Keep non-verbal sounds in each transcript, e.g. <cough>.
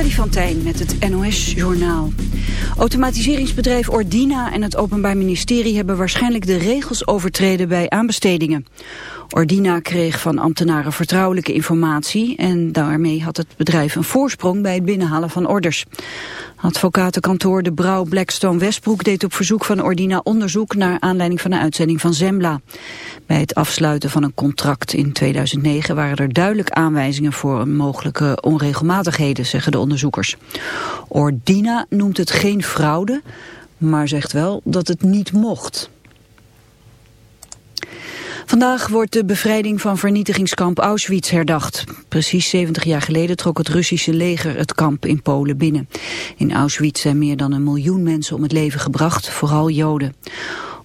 Freddy van Tijn met het NOS-journaal. Automatiseringsbedrijf Ordina en het Openbaar Ministerie hebben waarschijnlijk de regels overtreden bij aanbestedingen. Ordina kreeg van ambtenaren vertrouwelijke informatie en daarmee had het bedrijf een voorsprong bij het binnenhalen van orders. Advocatenkantoor De Brouw Blackstone Westbroek deed op verzoek van Ordina onderzoek naar aanleiding van een uitzending van Zembla. Bij het afsluiten van een contract in 2009 waren er duidelijk aanwijzingen voor mogelijke onregelmatigheden, zeggen de onderzoekers. Ordina noemt het geen fraude, maar zegt wel dat het niet mocht. Vandaag wordt de bevrijding van vernietigingskamp Auschwitz herdacht. Precies 70 jaar geleden trok het Russische leger het kamp in Polen binnen. In Auschwitz zijn meer dan een miljoen mensen om het leven gebracht, vooral Joden.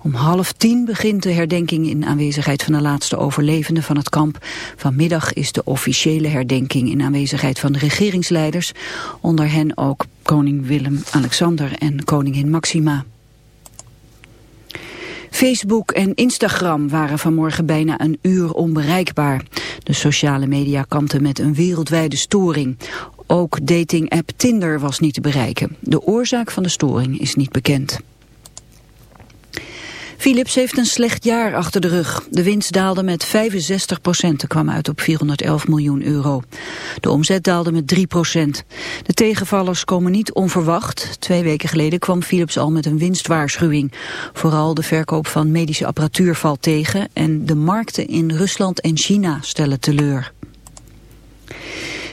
Om half tien begint de herdenking in aanwezigheid van de laatste overlevenden van het kamp. Vanmiddag is de officiële herdenking in aanwezigheid van de regeringsleiders. Onder hen ook koning Willem-Alexander en koningin Maxima. Facebook en Instagram waren vanmorgen bijna een uur onbereikbaar. De sociale media kampten met een wereldwijde storing. Ook dating-app Tinder was niet te bereiken. De oorzaak van de storing is niet bekend. Philips heeft een slecht jaar achter de rug. De winst daalde met 65 procent, kwam uit op 411 miljoen euro. De omzet daalde met 3 procent. De tegenvallers komen niet onverwacht. Twee weken geleden kwam Philips al met een winstwaarschuwing. Vooral de verkoop van medische apparatuur valt tegen... en de markten in Rusland en China stellen teleur.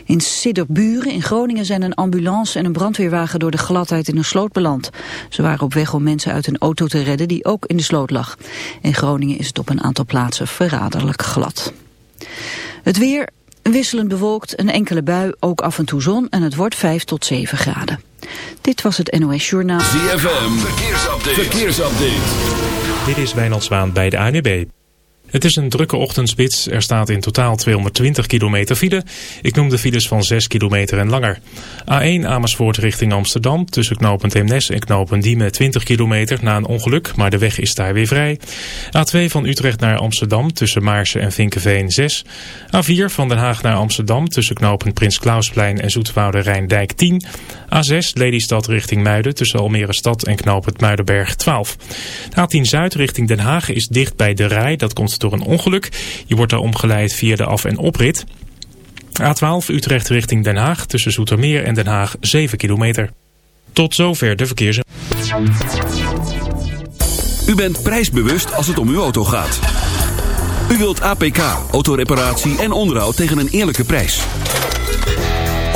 In Sidderburen in Groningen zijn een ambulance en een brandweerwagen door de gladheid in een sloot beland. Ze waren op weg om mensen uit een auto te redden die ook in de sloot lag. In Groningen is het op een aantal plaatsen verraderlijk glad. Het weer wisselend bewolkt, een enkele bui, ook af en toe zon en het wordt 5 tot 7 graden. Dit was het NOS Journaal. ZFM, verkeersupdate. verkeersupdate. Dit is Wijnald Zwaan bij de ANWB. Het is een drukke ochtendspits. Er staat in totaal 220 kilometer file. Ik noem de files van 6 kilometer en langer. A1 Amersfoort richting Amsterdam. Tussen knooppunt Eemnes en knooppunt Diemen 20 kilometer na een ongeluk. Maar de weg is daar weer vrij. A2 van Utrecht naar Amsterdam. Tussen Maarsen en Vinkenveen 6. A4 van Den Haag naar Amsterdam. Tussen knooppunt Prins Klausplein en Zoetwoude Rijndijk 10. A6 Lelystad richting Muiden. Tussen Almere Stad en knooppunt Muidenberg 12. A10 Zuid richting Den Haag is dicht bij de Rij. Dat komt door een ongeluk. Je wordt daar omgeleid via de af- en oprit. A12 Utrecht richting Den Haag tussen Zoetermeer en Den Haag 7 kilometer. Tot zover de verkeers. U bent prijsbewust als het om uw auto gaat. U wilt APK, autoreparatie en onderhoud tegen een eerlijke prijs.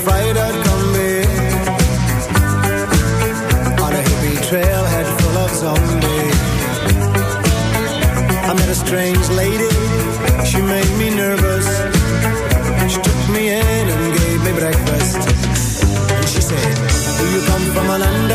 Traveling in a freighter combi On a hippie trailhead full of zombies. I met a strange lady, she made me nervous. She took me in and gave me breakfast. And she said, do you come from a land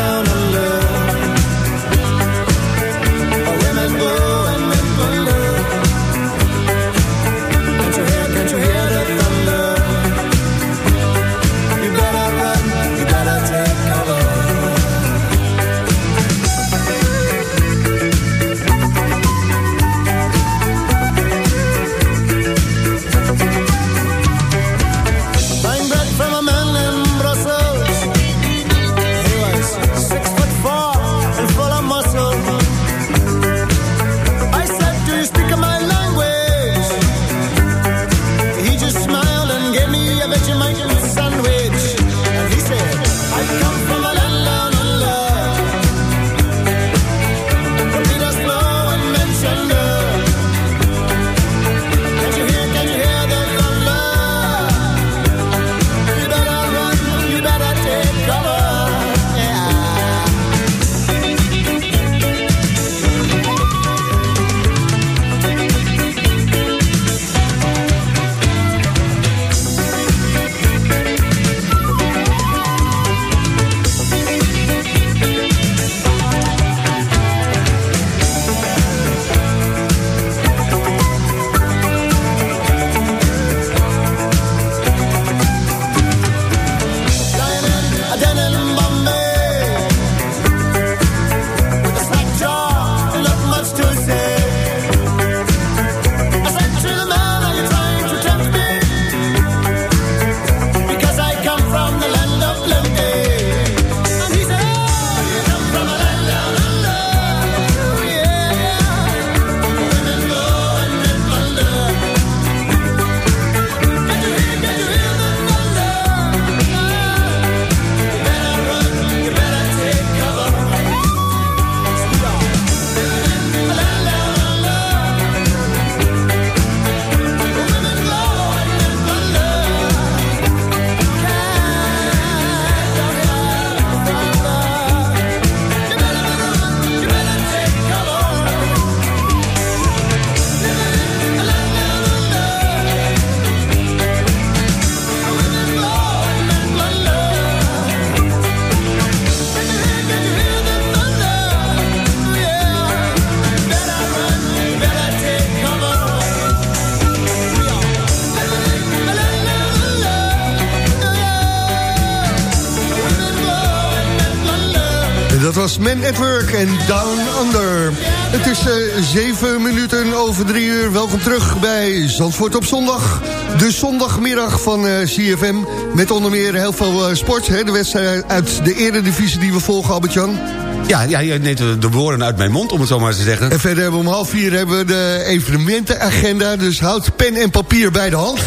Men at en Down Under. Het is uh, zeven minuten over drie uur. Welkom terug bij Zandvoort op zondag. De zondagmiddag van uh, CFM. Met onder meer heel veel uh, sport. Hè? De wedstrijd uit de eredivisie die we volgen, Albert-Jan. Ja, ja, je neemt de woorden uit mijn mond, om het zo maar te zeggen. En verder hebben we om half vier hebben we de evenementenagenda. Dus houd pen en papier bij de hand.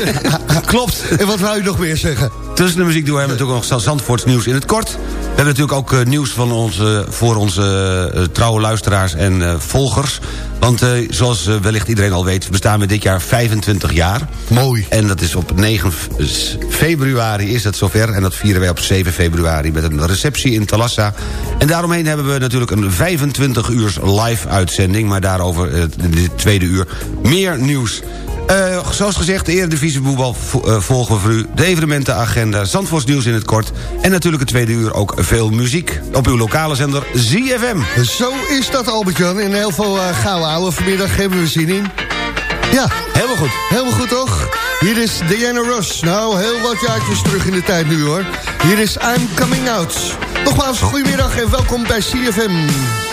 <laughs> Klopt. En wat wou je nog meer zeggen? Tussen de muziek doen we natuurlijk nog Zandvoorts nieuws in het kort. We hebben natuurlijk ook uh, nieuws van onze, voor onze uh, trouwe luisteraars en uh, volgers. Want zoals wellicht iedereen al weet... bestaan we dit jaar 25 jaar. Mooi. En dat is op 9 februari is het zover. En dat vieren wij op 7 februari met een receptie in Talassa. En daaromheen hebben we natuurlijk een 25 uur live uitzending. Maar daarover in dit tweede uur meer nieuws. Uh, zoals gezegd, de Eredivisie voetbal uh, volgen we voor u. De evenementenagenda, Zandvoorts nieuws in het kort. En natuurlijk het tweede uur ook veel muziek. Op uw lokale zender ZFM. Zo is dat Albert-Jan. En heel veel uh, gouden ouwe vanmiddag hebben we zin in. Ja. Helemaal goed. Helemaal goed toch? Hier is Diana Ross. Nou, heel wat jaartjes terug in de tijd nu hoor. Hier is I'm Coming Out. Nogmaals, goedemiddag en welkom bij CFM.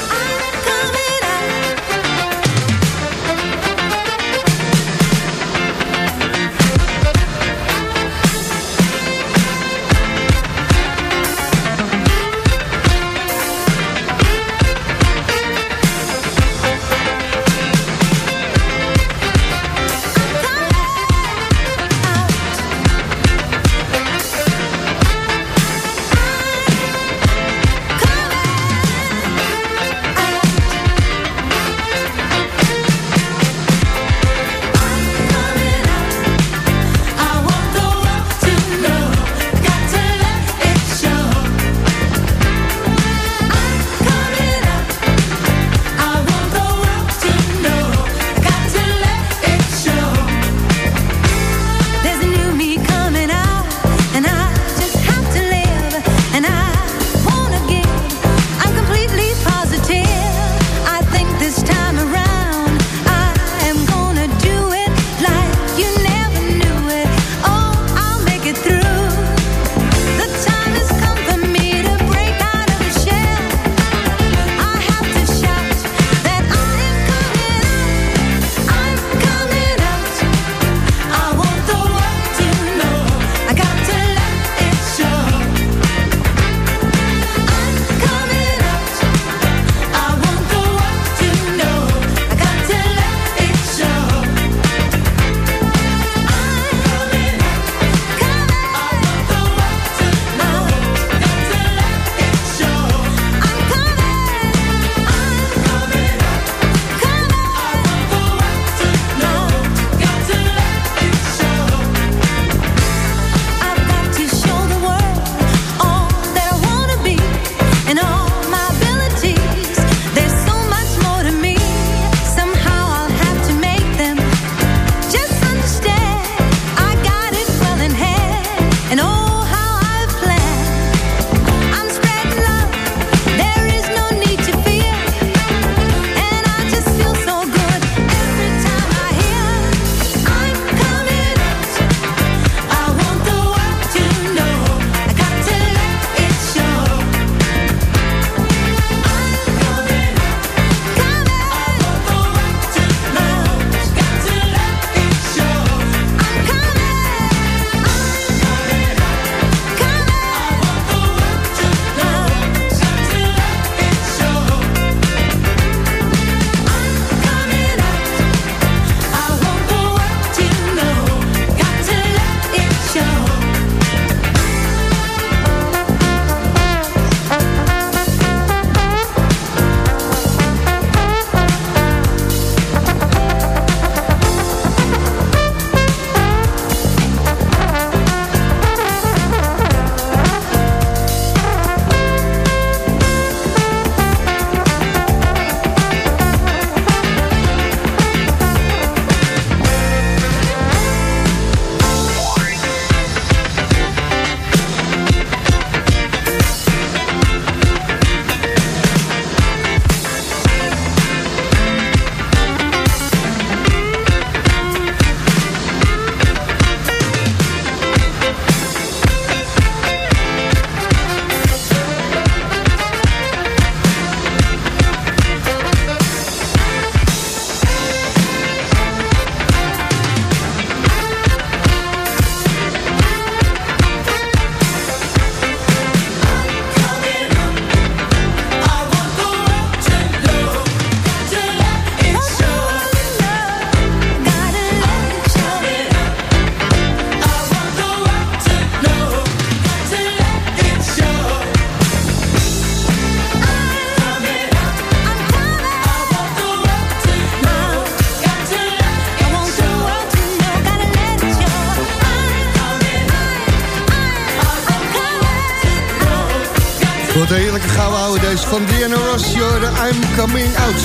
Wordt een heerlijke gouden oude deze van Diana Ross, de I'm Coming Out.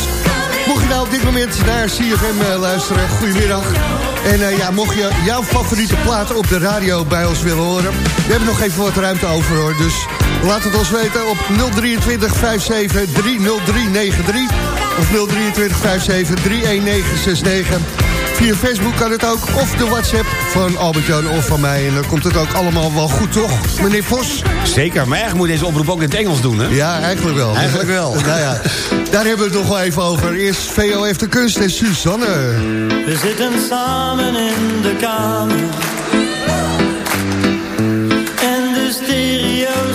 Mocht je nou op dit moment naar CFM uh, luisteren, goedemiddag. En uh, ja, mocht je jouw favoriete plaat op de radio bij ons willen horen... we hebben nog even wat ruimte over hoor, dus laat het ons weten op 023 57 30393 of 023 57 31969. Via Facebook kan het ook, of de WhatsApp van Albert-Jan of van mij. En dan komt het ook allemaal wel goed, toch, meneer Vos? Zeker, maar eigenlijk moet deze oproep ook in het Engels doen, hè? Ja, eigenlijk wel. Eigenlijk wel. <laughs> nou ja, daar hebben we het nog wel even over. Eerst VOF de Kunst en Suzanne. We zitten samen in de kamer. En de stereo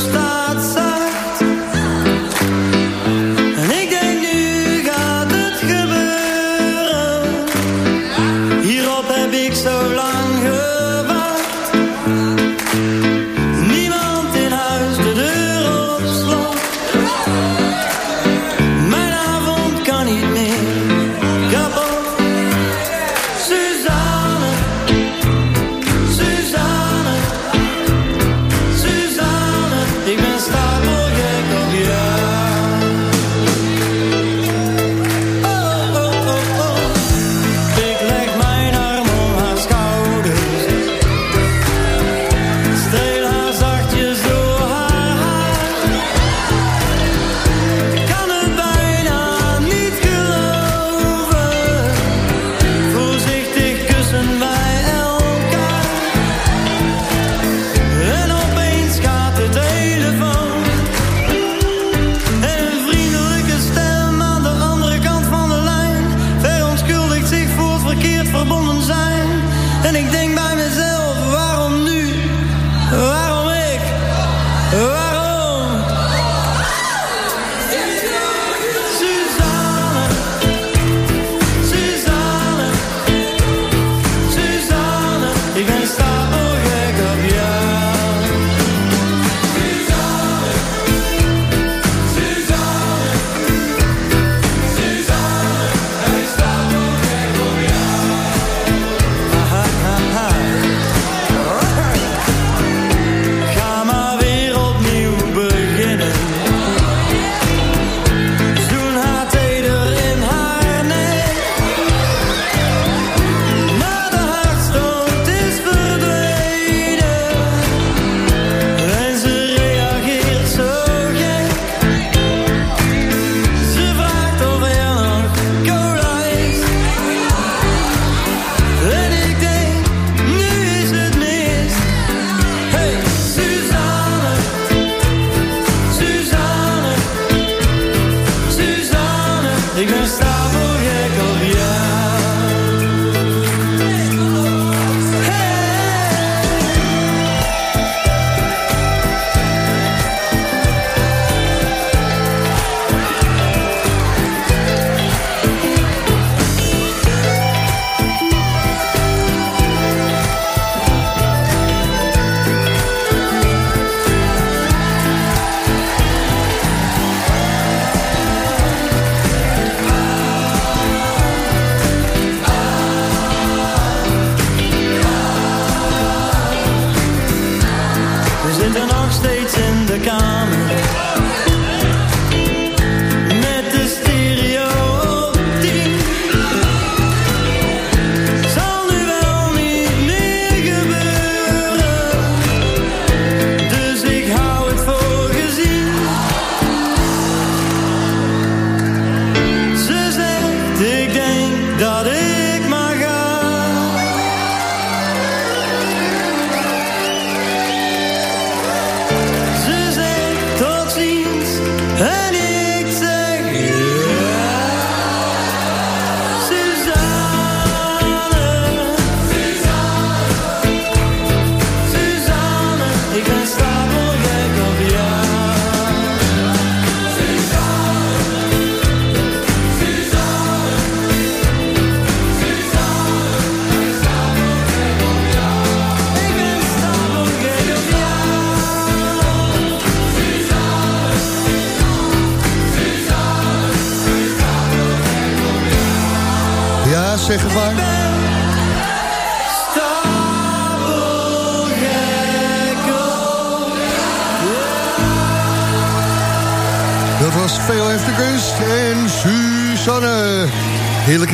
We zitten nog steeds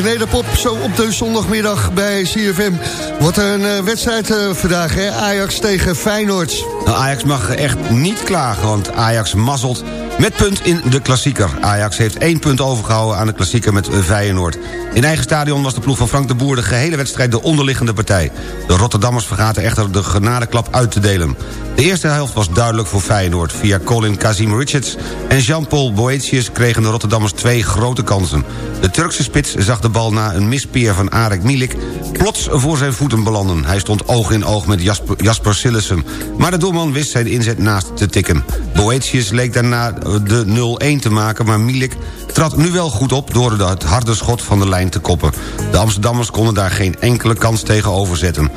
nederpop, zo op de zondagmiddag bij CFM. Wat een uh, wedstrijd uh, vandaag, hè? Ajax tegen Feyenoord. Nou, Ajax mag echt niet klagen, want Ajax mazzelt met punt in de klassieker. Ajax heeft één punt overgehouden aan de klassieker met Feyenoord. In eigen stadion was de ploeg van Frank de Boer de gehele wedstrijd de onderliggende partij. De Rotterdammers vergaten echter de genadeklap uit te delen. De eerste helft was duidelijk voor Feyenoord. Via Colin Kazim Richards en Jean-Paul Boetius kregen de Rotterdammers twee grote kansen. De Turkse spits zag de bal na een mispeer van Arek Milik plots voor zijn voeten belanden. Hij stond oog in oog met Jasper, Jasper. Maar de doelman wist zijn inzet naast te tikken. Boetius leek daarna de 0-1 te maken, maar Milik trad nu wel goed op... door het harde schot van de lijn te koppen. De Amsterdammers konden daar geen enkele kans tegenover zetten.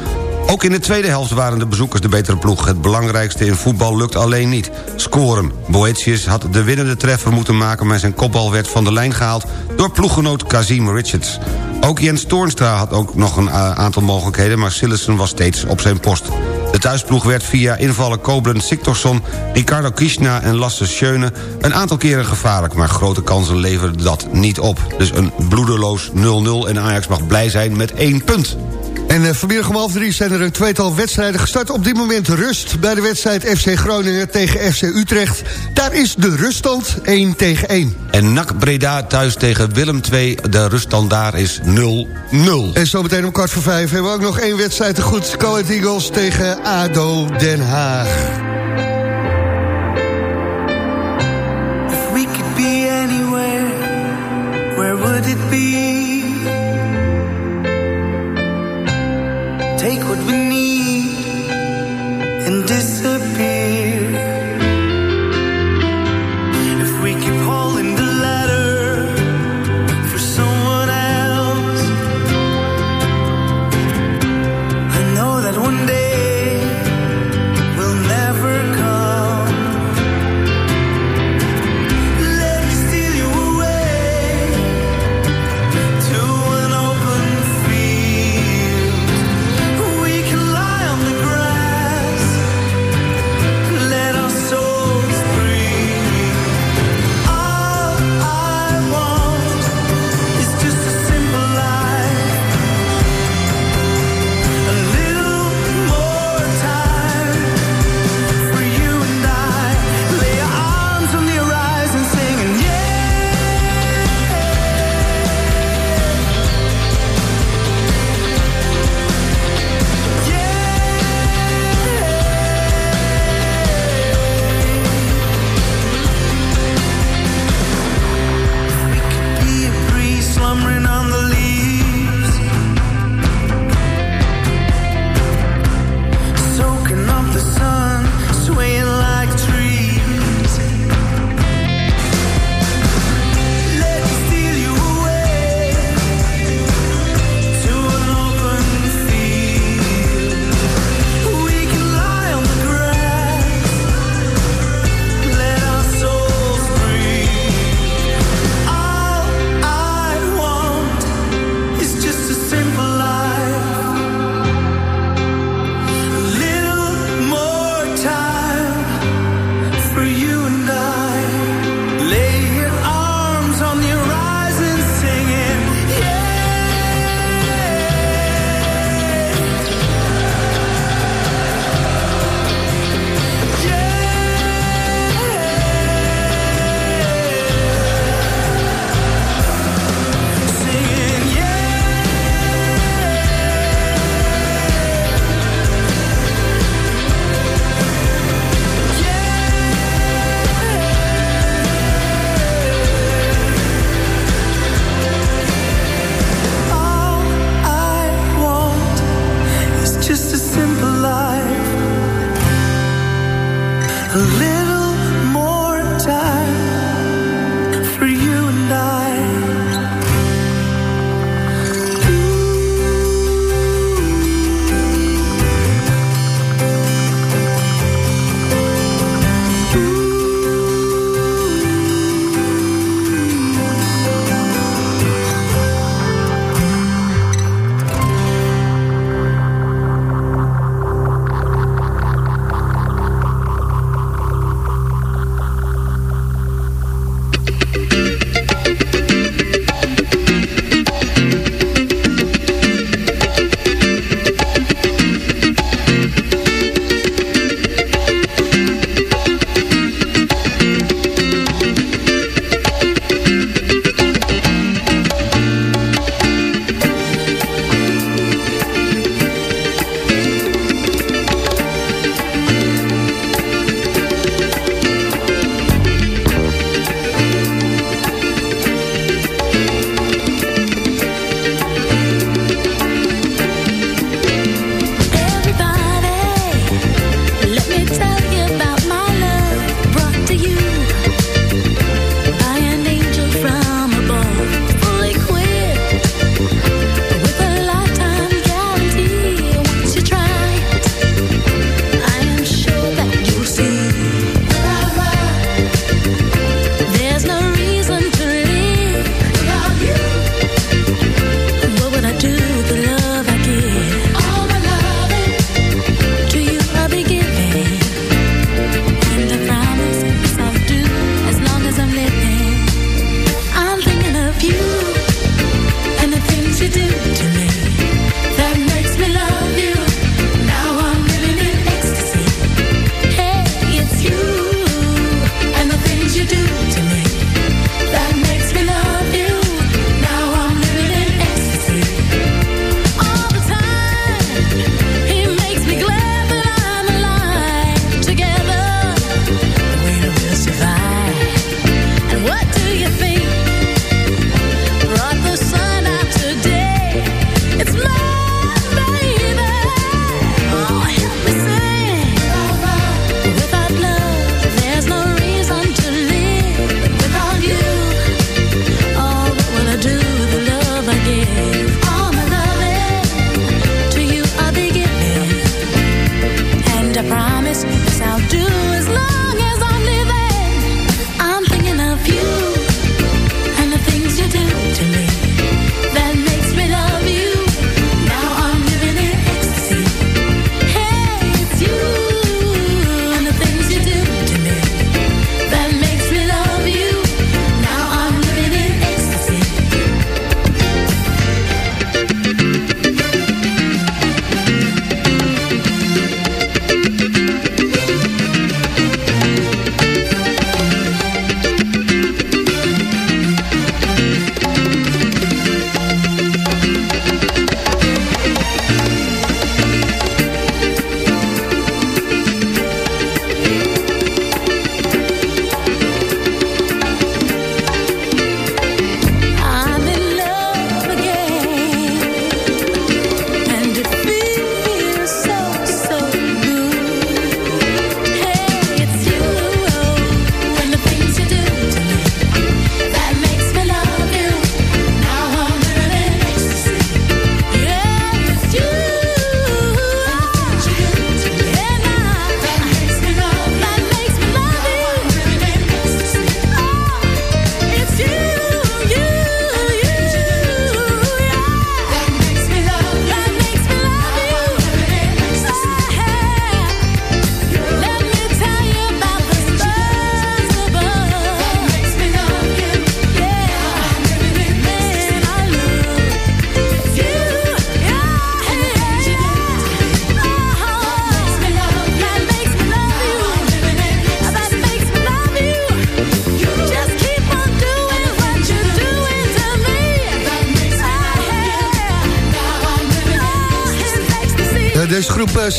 Ook in de tweede helft waren de bezoekers de betere ploeg. Het belangrijkste in voetbal lukt alleen niet. Scoren. Boetius had de winnende treffer moeten maken... maar zijn kopbal werd van de lijn gehaald door ploeggenoot Kazim Richards. Ook Jens Toornstra had ook nog een eh, aantal mogelijkheden... maar Sillessen was steeds op zijn post. De thuisploeg werd via invallen Koblen Siktorsson... Ricardo Kishna en Lasse Schöne een aantal keren gevaarlijk... maar grote kansen leverden dat niet op. Dus een bloedeloos 0-0 en Ajax mag blij zijn met één punt. En uh, vanmiddag om half drie zijn er een tweetal wedstrijden gestart. Op dit moment rust bij de wedstrijd FC Groningen tegen FC Utrecht. Daar is de ruststand 1 tegen 1. En NAC Breda thuis tegen Willem 2. De ruststand daar is 0-0. En zometeen om kwart voor vijf hebben we ook nog één wedstrijd te goed. Coed Eagles tegen ADO Den Haag. If we could be anywhere, where would it be?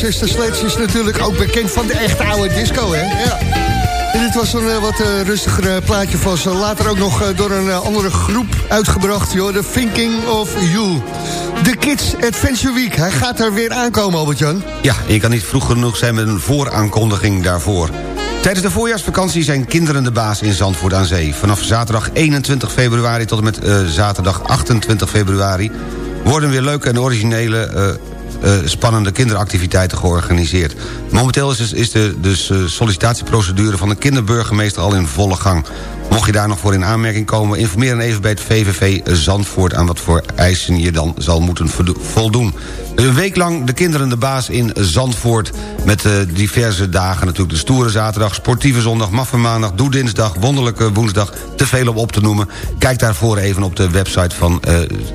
Sister Sledge is natuurlijk ook bekend van de echte oude disco, hè? Ja. En dit was een uh, wat uh, rustiger plaatje van ze. Later ook nog door een andere groep uitgebracht, joh. The Thinking of You. De Kids Adventure Week. Hij gaat er weer aankomen, Albert-Jan. Ja, je kan niet vroeg genoeg zijn met een vooraankondiging daarvoor. Tijdens de voorjaarsvakantie zijn kinderen de baas in Zandvoort aan Zee. Vanaf zaterdag 21 februari tot en met zaterdag 28 februari... worden weer leuke en originele spannende kinderactiviteiten georganiseerd. Momenteel is, is de dus, sollicitatieprocedure van de kinderburgemeester al in volle gang. Mocht je daar nog voor in aanmerking komen... informeer dan even bij het VVV Zandvoort... aan wat voor eisen je dan zal moeten voldoen. Een week lang de kinderen de baas in Zandvoort... met uh, diverse dagen natuurlijk de stoere zaterdag... sportieve zondag, maffe maandag, doe dinsdag... wonderlijke woensdag, te veel om op te noemen. Kijk daarvoor even op de website van uh,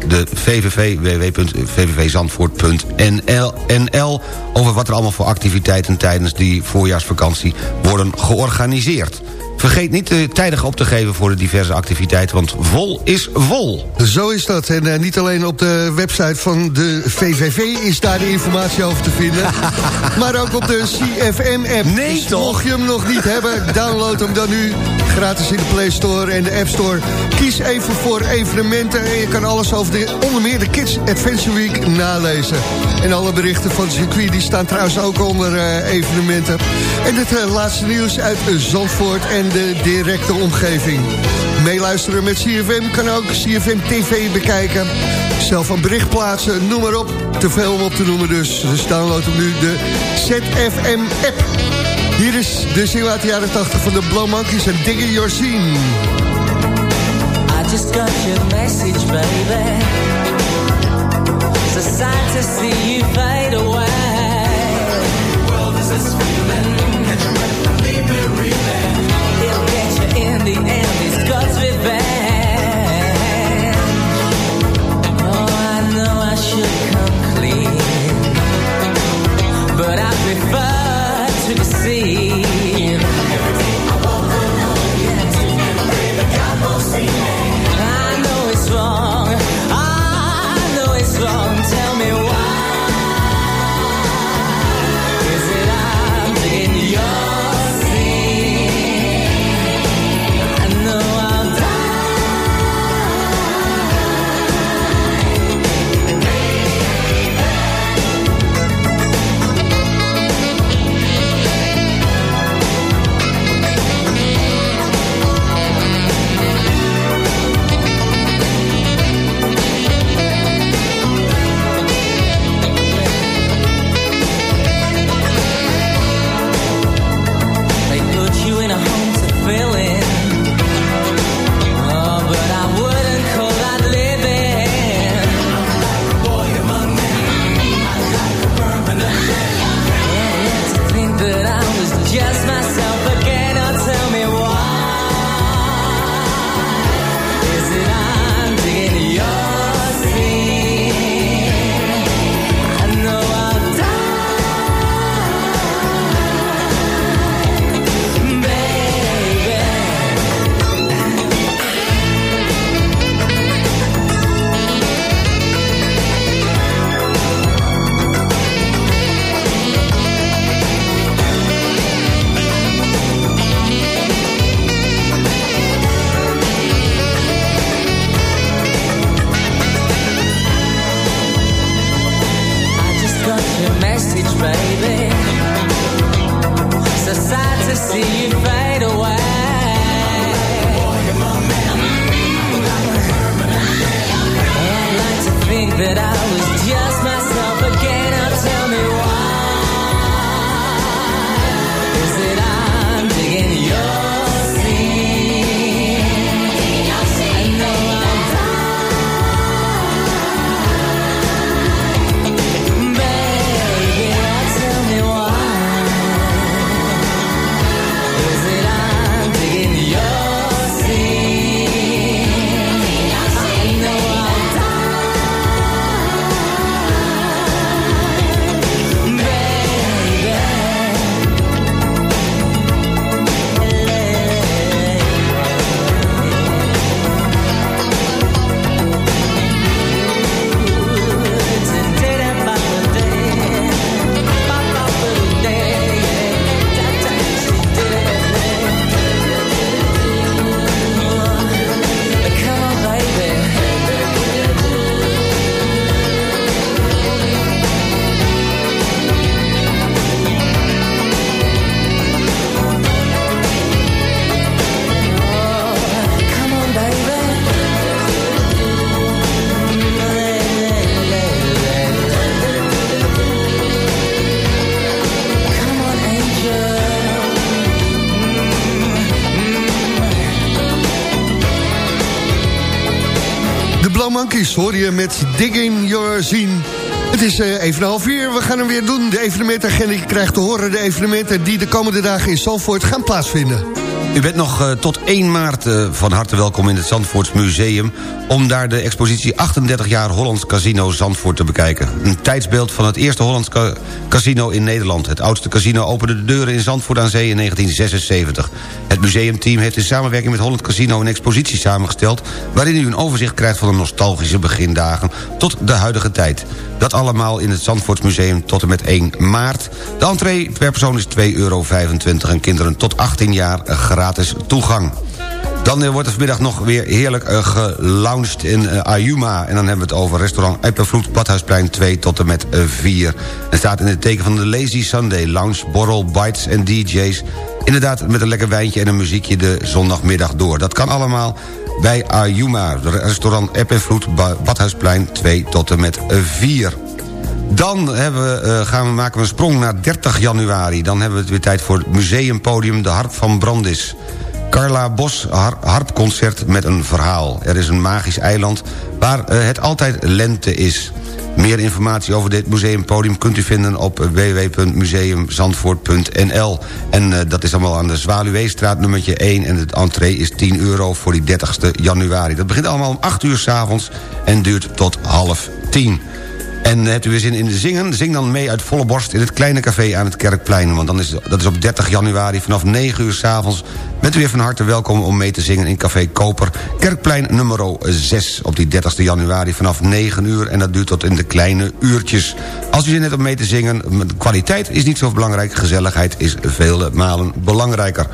de VVV... www.vvvzandvoort.nl over wat er allemaal voor activiteiten... tijdens die voorjaarsvakantie worden georganiseerd. Vergeet niet uh, tijdig op te geven voor de diverse activiteiten, want vol is vol. Zo is dat. En uh, niet alleen op de website van de VVV is daar de informatie over te vinden. <laughs> maar ook op de CFM-app. Nee dus toch? mocht je hem nog niet hebben, download hem dan nu. Gratis in de Play Store en de App Store. Kies even voor evenementen en je kan alles over de, onder meer de Kids Adventure Week nalezen. En alle berichten van het circuit die staan trouwens ook onder uh, evenementen. En het laatste nieuws uit Zandvoort en de directe omgeving. Meeluisteren met CFM kan ook CFM TV bekijken. Zelf een bericht plaatsen, noem maar op. Te veel om op te noemen dus. Dus download nu de ZFM-app. Hier is de single jaren 80 van de Blow Monkeys en Digging Your Scene. I just got your message, baby. To see away. Hoor je met Digging Your Scene. Het is uh, even half uur, we gaan hem weer doen. De evenementagenda, krijgt te horen de evenementen... die de komende dagen in Zandvoort gaan plaatsvinden. U bent nog uh, tot 1 maart uh, van harte welkom in het Zandvoorts Museum... om daar de expositie 38 jaar Hollands Casino Zandvoort te bekijken. Een tijdsbeeld van het eerste Hollands ca casino in Nederland. Het oudste casino opende de deuren in Zandvoort aan Zee in 1976. Het museumteam heeft in samenwerking met Holland Casino... een expositie samengesteld... waarin u een overzicht krijgt van de nostalgische begindagen... tot de huidige tijd. Dat allemaal in het Zandvoortsmuseum tot en met 1 maart. De entree per persoon is 2,25 euro en kinderen tot 18 jaar gratis toegang. Dan wordt er vanmiddag nog weer heerlijk uh, gelounged in uh, Ayuma. En dan hebben we het over restaurant Eppervloed, Badhuisplein 2 tot en met uh, 4. Het staat in het teken van de Lazy Sunday. Lounge, borrel, bites en DJ's. Inderdaad, met een lekker wijntje en een muziekje de zondagmiddag door. Dat kan allemaal bij Ayuma, restaurant Eppervloed, Badhuisplein 2 tot en met 4. Dan hebben we, uh, gaan we maken we een sprong naar 30 januari. Dan hebben we het weer tijd voor het museumpodium De Harp van Brandis. Carla Bos harpconcert met een verhaal. Er is een magisch eiland waar uh, het altijd lente is. Meer informatie over dit museumpodium kunt u vinden op www.museumzandvoort.nl. En uh, dat is allemaal aan de Zwaluweestraat nummertje 1... en het entree is 10 euro voor die 30ste januari. Dat begint allemaal om 8 uur s'avonds en duurt tot half 10. En hebt u weer zin in zingen? Zing dan mee uit volle borst in het kleine café aan het Kerkplein. Want dan is, dat is op 30 januari vanaf 9 uur s'avonds. Bent u weer van harte welkom om mee te zingen in Café Koper. Kerkplein nummer 6 op die 30 januari vanaf 9 uur. En dat duurt tot in de kleine uurtjes. Als u zin hebt om mee te zingen, kwaliteit is niet zo belangrijk. Gezelligheid is vele malen belangrijker.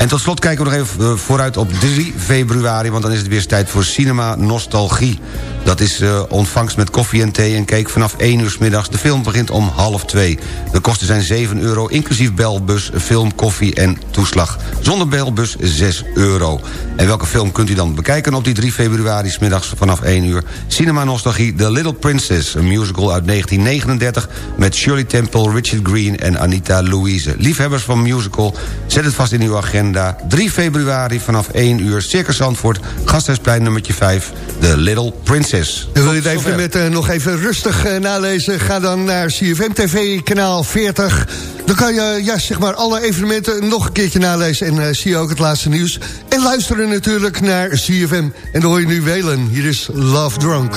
En tot slot kijken we nog even eh, vooruit op 3 februari... want dan is het weer tijd voor Cinema Nostalgie. Dat is uh, ontvangst met koffie en thee en cake vanaf 1 uur s middags. De film begint om half 2. De kosten zijn 7 euro, inclusief belbus, film, koffie en toeslag. Zonder belbus 6 euro. En welke film kunt u dan bekijken op die 3 februari... s middags vanaf 1 uur? Cinema Nostalgie The Little Princess. Een musical uit 1939 met Shirley Temple, Richard Green en Anita Louise. Liefhebbers van musical, zet het vast in uw agenda 3 februari vanaf 1 uur, Circus Zandvoort, Gasthuisplein nummertje 5, The Little Princess. En wil je het even met, uh, nog even rustig uh, nalezen? Ga dan naar CFM TV, kanaal 40. Dan kan je ja, zeg maar alle evenementen nog een keertje nalezen... en uh, zie je ook het laatste nieuws. En luisteren natuurlijk naar CFM. En dan hoor je nu Welen. Hier is Love Drunk.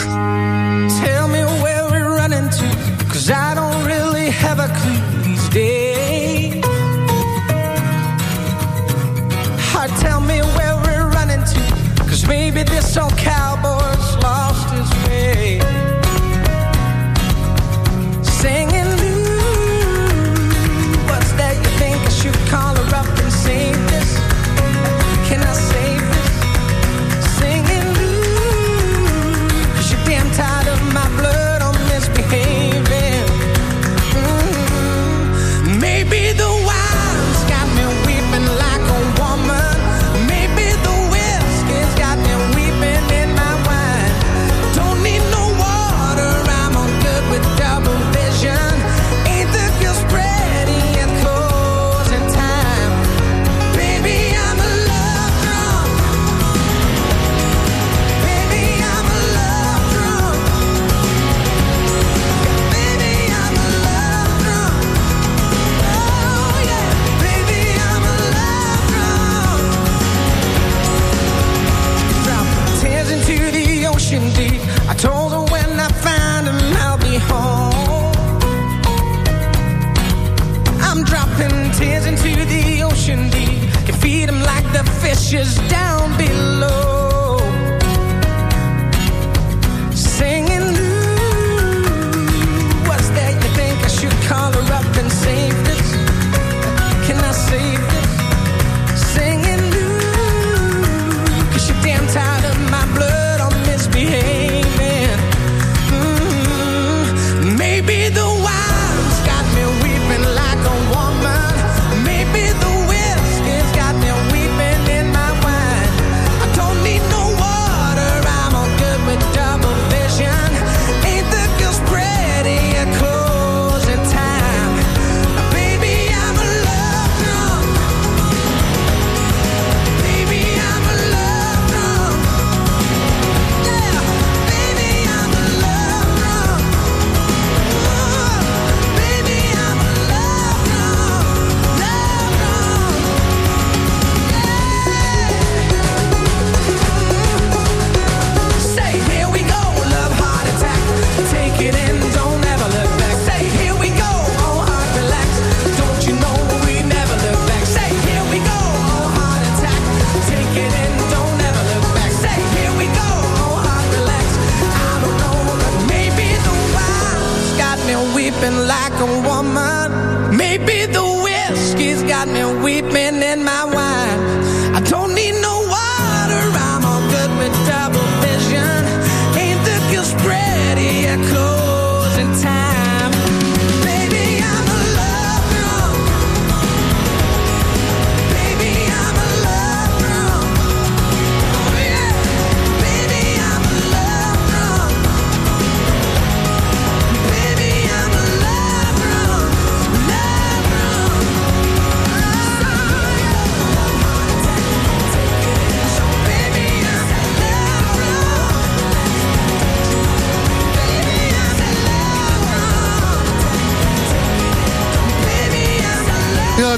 The fishes down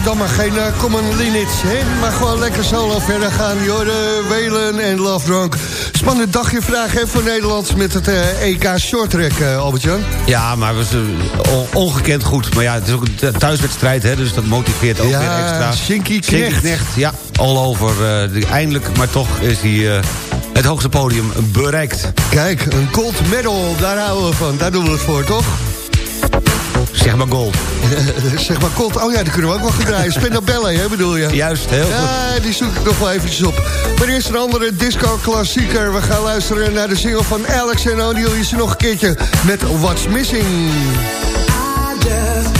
dan maar geen uh, common hè? Maar gewoon lekker solo verder gaan. Jorden, Welen en Love Drunk. Spannend dagje vraag hè, voor Nederland met het eh, EK Shorttrack, uh, Albert-Jan. Ja, maar was eh, on- ongekend goed. Maar ja, het is ook een thu- thuiswedstrijd, hè, dus dat motiveert ook Ja, weer extra. Shinky Knecht. Knecht, ja, all over. eh, de- eindelijk, maar toch is hij eh, het hoogste podium bereikt. Kijk, een gold medal, daar houden we van. Daar doen we het voor, toch? Zeg maar gold. <laughs> zeg maar gold. Oh ja, die kunnen we ook wel gedraaien. <laughs> Spendabelle, hè, bedoel je? Juist, heel goed. Ja, die zoek ik nog wel eventjes op. Maar eerst een andere disco-klassieker. We gaan luisteren naar de single van Alex en O'Neill. Is ze nog een keertje met What's Missing. I just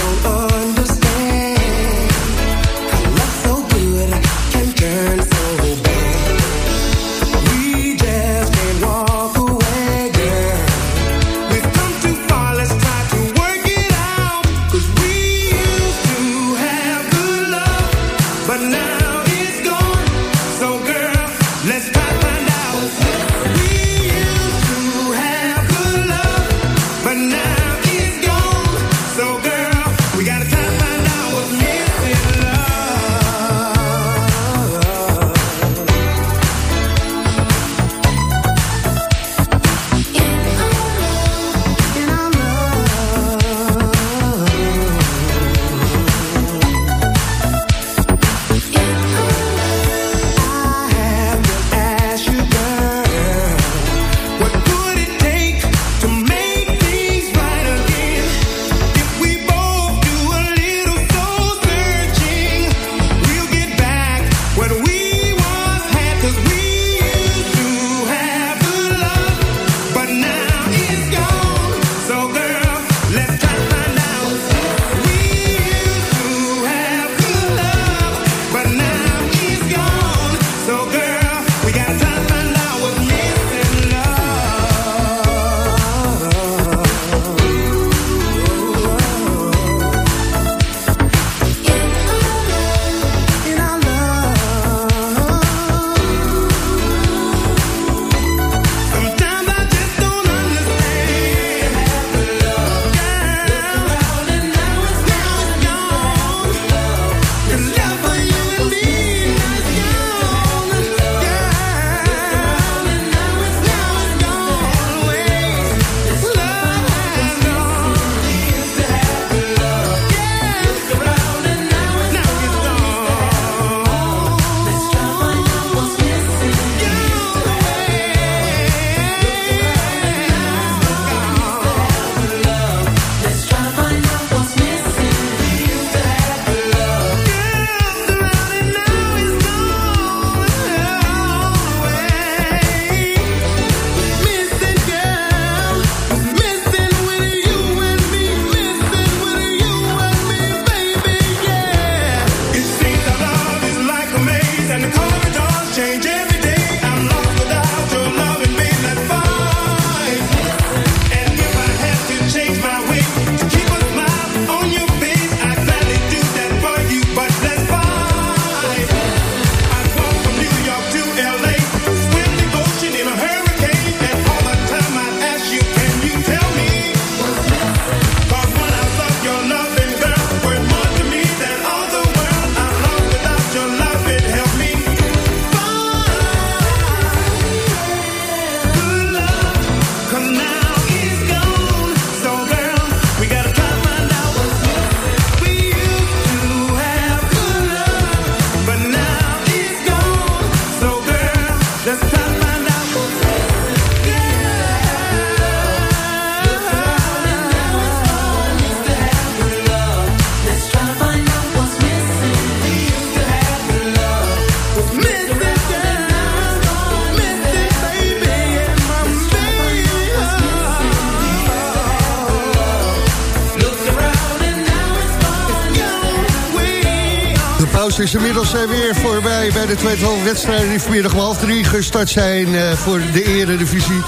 inmiddels eh, weer voorbij bij de tweetal wedstrijden die vanmiddag om half drie gestart zijn eh, voor de eredivisie.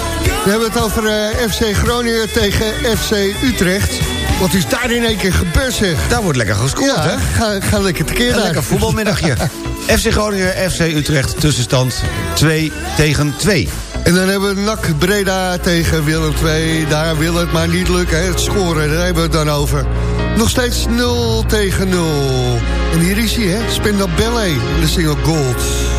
We hebben het over eh, FC Groningen tegen FC Utrecht. Wat is daar in één keer gebeurd zeg? Daar wordt lekker gescoord, Ja, hè? ga, ga lekker tekeer daar. lekker voetbalmiddagje. <laughs> FC Groningen, FC Utrecht, tussenstand 2 tegen 2. En dan hebben we NAC Breda tegen Willem II. Daar wil het maar niet lukken, hè? het scoren, daar hebben we het dan over. Nog steeds 0 tegen 0. En hier is hij, hè? Spenda Ballet, de single Gold.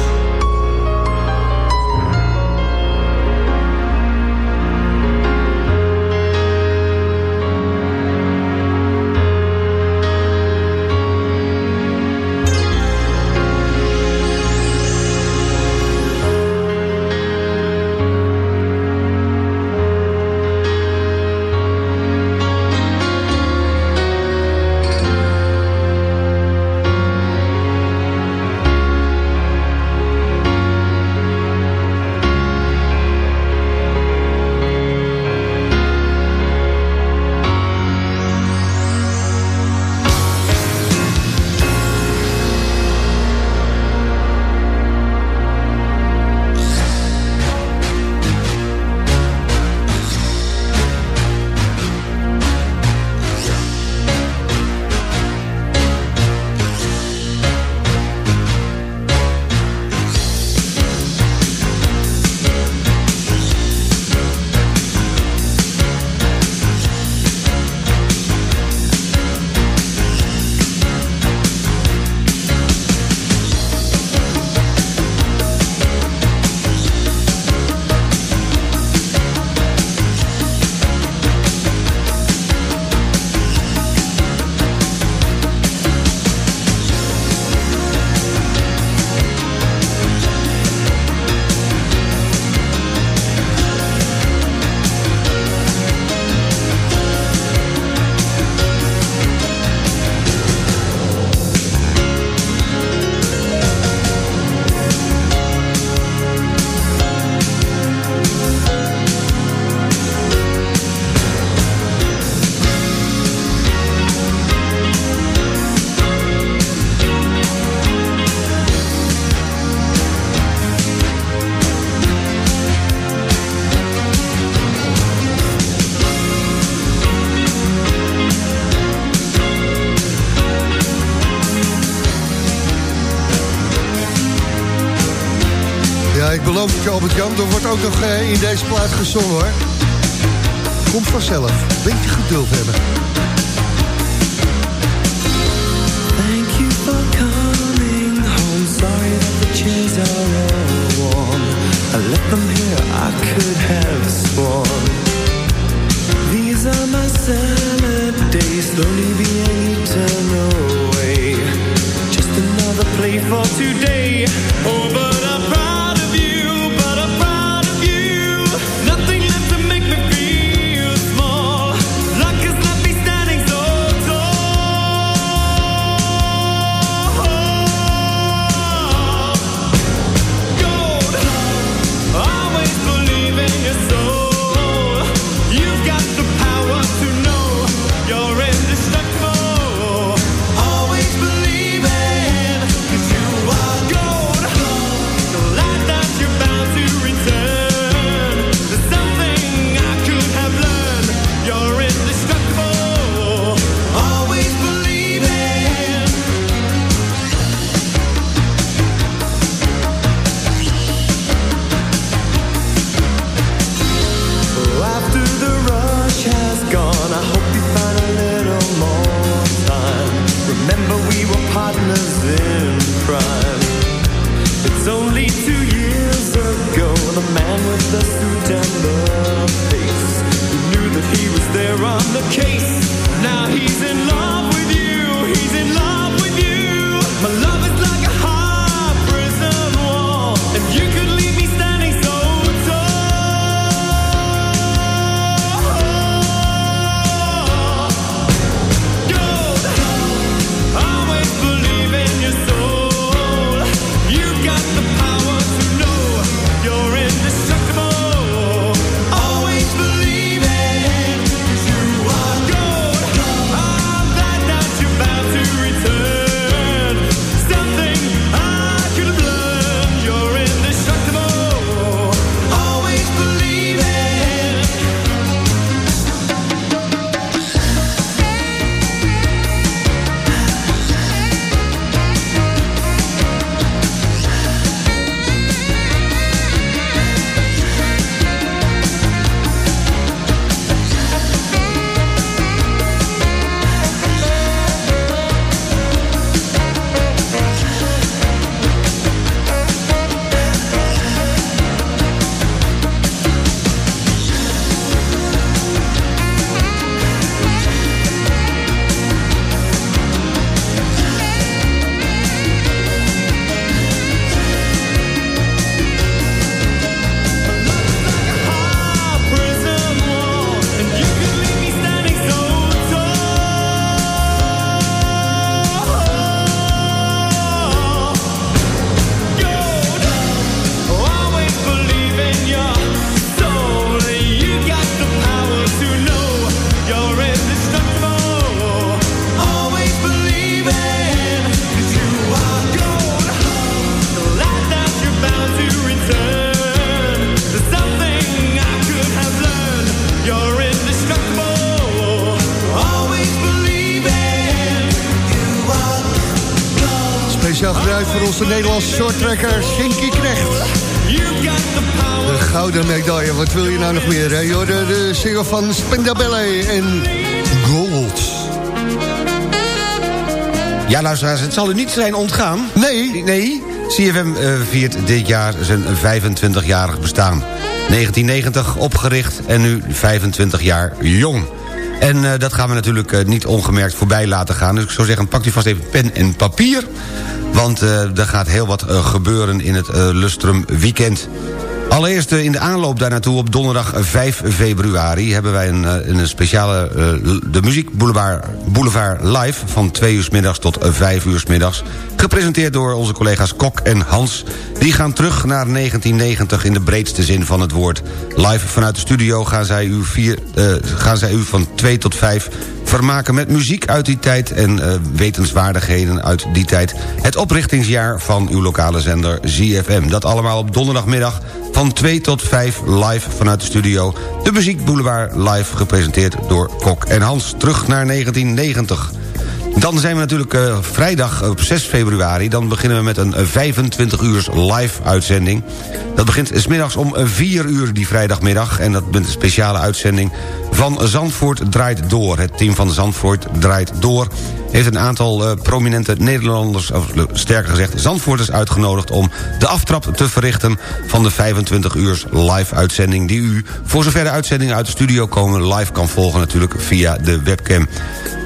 Albert-Jan, er wordt ook nog eh, in deze plaat gezongen, hoor. Komt vanzelf. Beetje geduld hebben. Onze Nederlandse shorttrekker Shinky Knecht. De gouden medaille, wat wil je nou nog meer? Hè? De single van Spendabelle en Gold. Ja, luisteraars, het zal u niet zijn ontgaan. Nee. Nee, CFM uh, viert dit jaar zijn 25-jarig bestaan. 1990 opgericht en nu 25 jaar jong. En uh, dat gaan we natuurlijk uh, niet ongemerkt voorbij laten gaan. Dus ik zou zeggen, pakt u vast even pen en papier. Want uh, er gaat heel wat gebeuren in het Lustrum Weekend. Allereerst in de aanloop daar naartoe op donderdag 5 februari... hebben wij een, een speciale de Muziek Boulevard, Boulevard Live... van 2 uur middags tot 5 uur middags... gepresenteerd door onze collega's Kok en Hans. Die gaan terug naar 1990 in de breedste zin van het woord. Live vanuit de studio zij u, vier, gaan zij u van 2 tot 5 vermaken met muziek uit die tijd... en uh, wetenswaardigheden uit die tijd. Het oprichtingsjaar van uw lokale zender ZFM. Dat allemaal op donderdagmiddag van 2 tot 5 live vanuit de studio. De Muziek Boulevard live gepresenteerd door Kok en Hans. Terug naar 1990. Dan zijn we natuurlijk uh, vrijdag op 6 februari. Dan beginnen we met een 25 uur live uitzending. Dat begint smiddags om 4 uur die vrijdagmiddag. En dat met een speciale uitzending van Zandvoort draait door. Het team van Zandvoort draait door heeft een aantal uh, prominente Nederlanders, of sterker gezegd Zandvoorters uitgenodigd... om de aftrap te verrichten van de 25 uur live uitzending... die u, voor zover de uitzendingen uit de studio komen... live kan volgen natuurlijk via de webcam.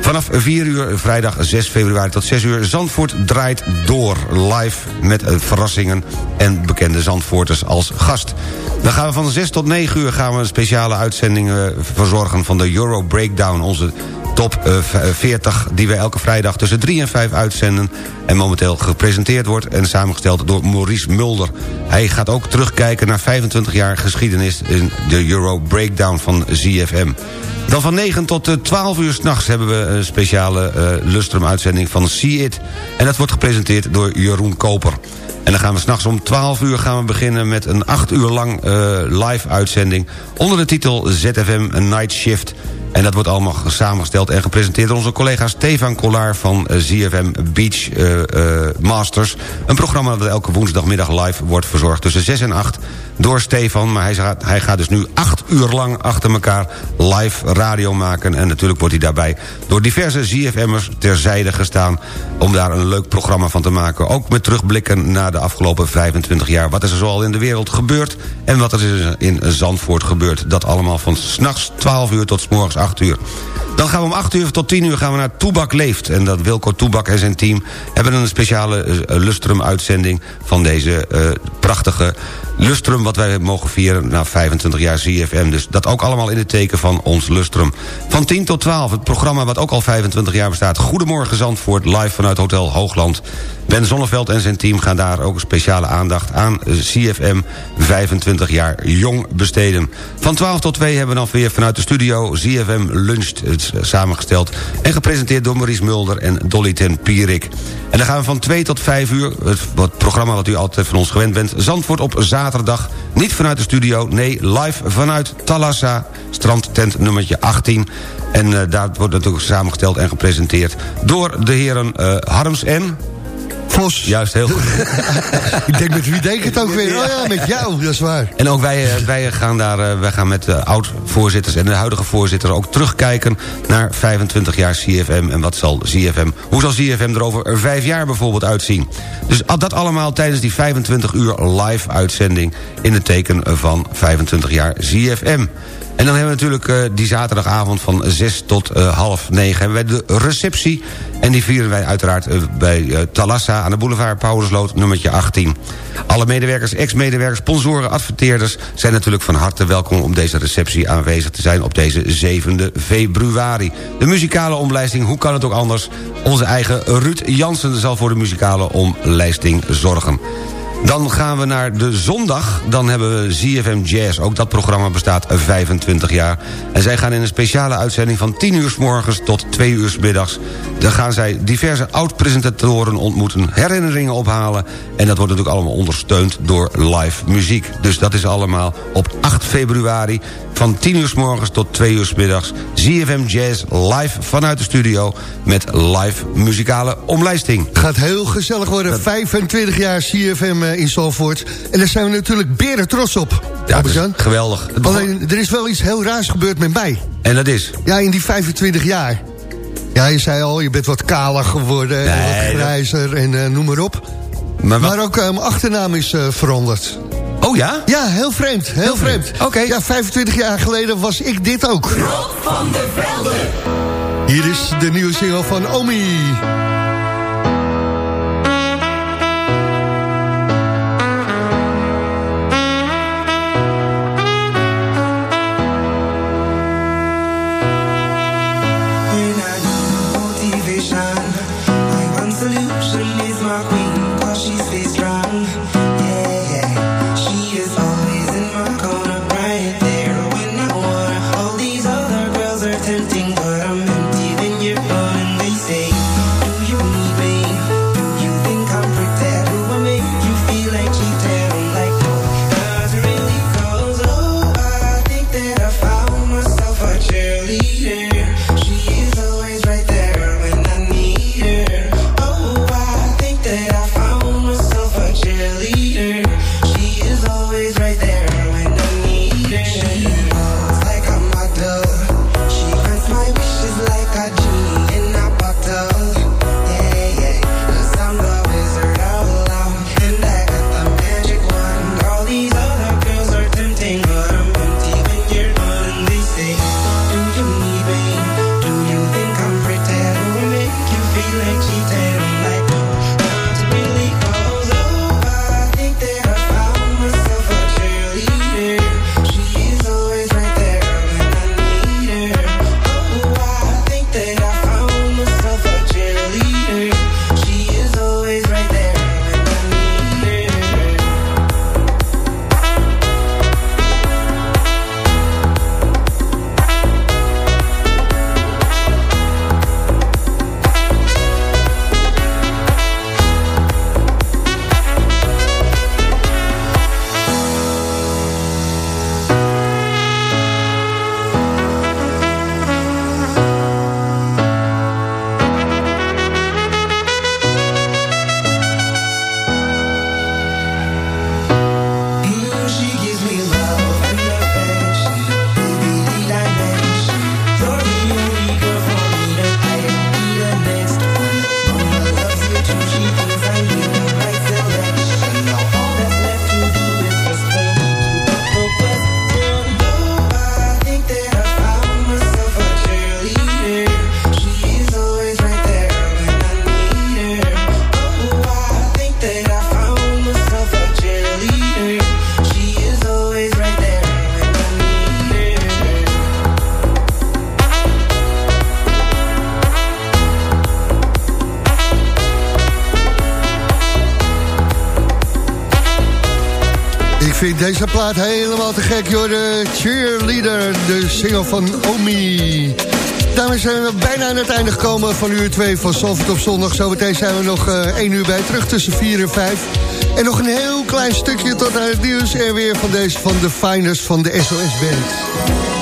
Vanaf 4 uur vrijdag 6 februari tot 6 uur... Zandvoort draait door live met uh, verrassingen en bekende Zandvoorters als gast. Dan gaan we van 6 tot 9 uur gaan we speciale uitzending uh, verzorgen... van de Euro Breakdown, onze top uh, 40 die wij elke vrijdag tussen 3 en 5 uitzenden... en momenteel gepresenteerd wordt en samengesteld door Maurice Mulder. Hij gaat ook terugkijken naar 25 jaar geschiedenis... in de Euro Breakdown van ZFM. Dan van 9 tot 12 uur s'nachts hebben we een speciale Lustrum-uitzending van See It. En dat wordt gepresenteerd door Jeroen Koper. En dan gaan we s'nachts om 12 uur gaan we beginnen met een 8 uur lang uh, live uitzending... onder de titel ZFM Night Shift... En dat wordt allemaal samengesteld en gepresenteerd door onze collega Stefan Kollaar van uh, ZFM Beach uh, uh, Masters. Een programma dat elke woensdagmiddag live wordt verzorgd tussen 6 en 8 door Stefan. Maar hij gaat, hij gaat dus nu acht uur lang achter elkaar live radio maken. En natuurlijk wordt hij daarbij door diverse ZFM'ers terzijde gestaan... om daar een leuk programma van te maken. Ook met terugblikken naar de afgelopen 25 jaar. Wat is er zoal in de wereld gebeurd en wat er is in Zandvoort gebeurd. Dat allemaal van s'nachts 12 uur tot s morgens 8 uur. Dan gaan we om 8 uur tot 10 uur gaan we naar Toebak Leeft. En dat Wilco Toebak en zijn team hebben een speciale uh, Lustrum-uitzending... van deze uh, prachtige Lustrum wat wij mogen vieren na 25 jaar ZFM. Dus dat ook allemaal in het teken van ons Lustrum. Van 10 tot 12, het programma wat ook al 25 jaar bestaat. Goedemorgen Zandvoort, live vanuit Hotel Hoogland. Ben Zonneveld en zijn team gaan daar ook speciale aandacht aan CFM 25 jaar jong besteden. Van 12 tot 2 hebben we dan weer vanuit de studio ZFM Luncht samengesteld... en gepresenteerd door Maurice Mulder en Dolly ten Pierik. En dan gaan we van 2 tot 5 uur, het, programma wat u altijd van ons gewend bent... Zandvoort op zaterdag, niet vanuit de studio, nee, live vanuit Talassa... strandtent nummertje 18... En uh, daar wordt natuurlijk samengesteld en gepresenteerd... door de heren uh, Harms en... Vos. Juist, heel goed. <laughs> ik denk met wie denk het ook weer? Oh ja, met jou, dat is waar. En ook wij, wij gaan daar, wij gaan met de oud-voorzitters en de huidige voorzitter ook terugkijken naar 25 jaar CFM. En wat zal CFM, hoe zal CFM er over vijf jaar bijvoorbeeld uitzien? Dus dat allemaal tijdens die 25 uur live uitzending in het teken van 25 jaar CFM. En dan hebben we natuurlijk uh, die zaterdagavond van 6 tot uh, half 9... hebben wij de receptie. En die vieren wij uiteraard uh, bij Talassa aan de boulevard Paulusloot nummertje 18. Alle medewerkers, ex-medewerkers, sponsoren, adverteerders... zijn natuurlijk van harte welkom om deze receptie aanwezig te zijn... op deze 7e februari. De muzikale omlijsting, hoe kan het ook anders? Onze eigen Ruud Jansen zal voor de muzikale omlijsting zorgen. Dan gaan we naar de zondag. Dan hebben we ZFM Jazz. Ook dat programma bestaat 25 jaar. En zij gaan in een speciale uitzending van 10 uur s morgens tot 2 uur s middags. Dan gaan zij diverse oud-presentatoren ontmoeten, herinneringen ophalen... en dat wordt natuurlijk allemaal ondersteund door live muziek. Dus dat is allemaal op 8 februari van 10 uur s morgens tot 2 uur s middags. ZFM Jazz live vanuit de studio met live muzikale omlijsting. Gaat heel gezellig worden. 25 jaar CFM eh, in Zalvoort. En daar zijn we natuurlijk beren trots op. Ja, geweldig. Alleen, er is wel iets heel raars gebeurd met mij. En dat is? Ja, in die 25 jaar. Ja, je zei al, je bent wat kaler geworden, en Nee, wat dat- grijzer en eh, noem maar op. Maar, wat- Maar ook eh, mijn achternaam is eh, veranderd. Oh ja? Ja, heel vreemd, heel, vreemd. vreemd. Oké. Ja, 25 jaar geleden was ik dit ook. van der Velde. Hier is de nieuwe single van Omi. certain things helemaal te gek, joh. De cheerleader, de single van Omi. Daarmee zijn we bijna aan het einde gekomen van uur 2 van Zalvoort op zondag. Zometeen zijn we nog eh 1 uur bij terug tussen 4 en 5. En nog een heel klein stukje tot aan het nieuws en weer van deze van de finest van de SOS Band.